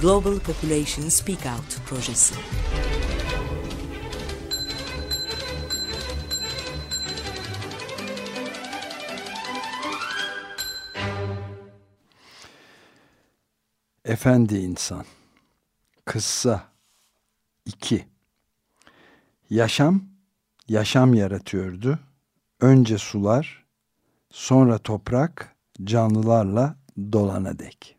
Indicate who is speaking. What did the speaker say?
Speaker 1: Global Population Speak Out projesi.
Speaker 2: Efendi insan. Kıssa 2. Yaşam, yaşam yaratıyordu. Önce sular, sonra toprak, canlılarla dolana dek.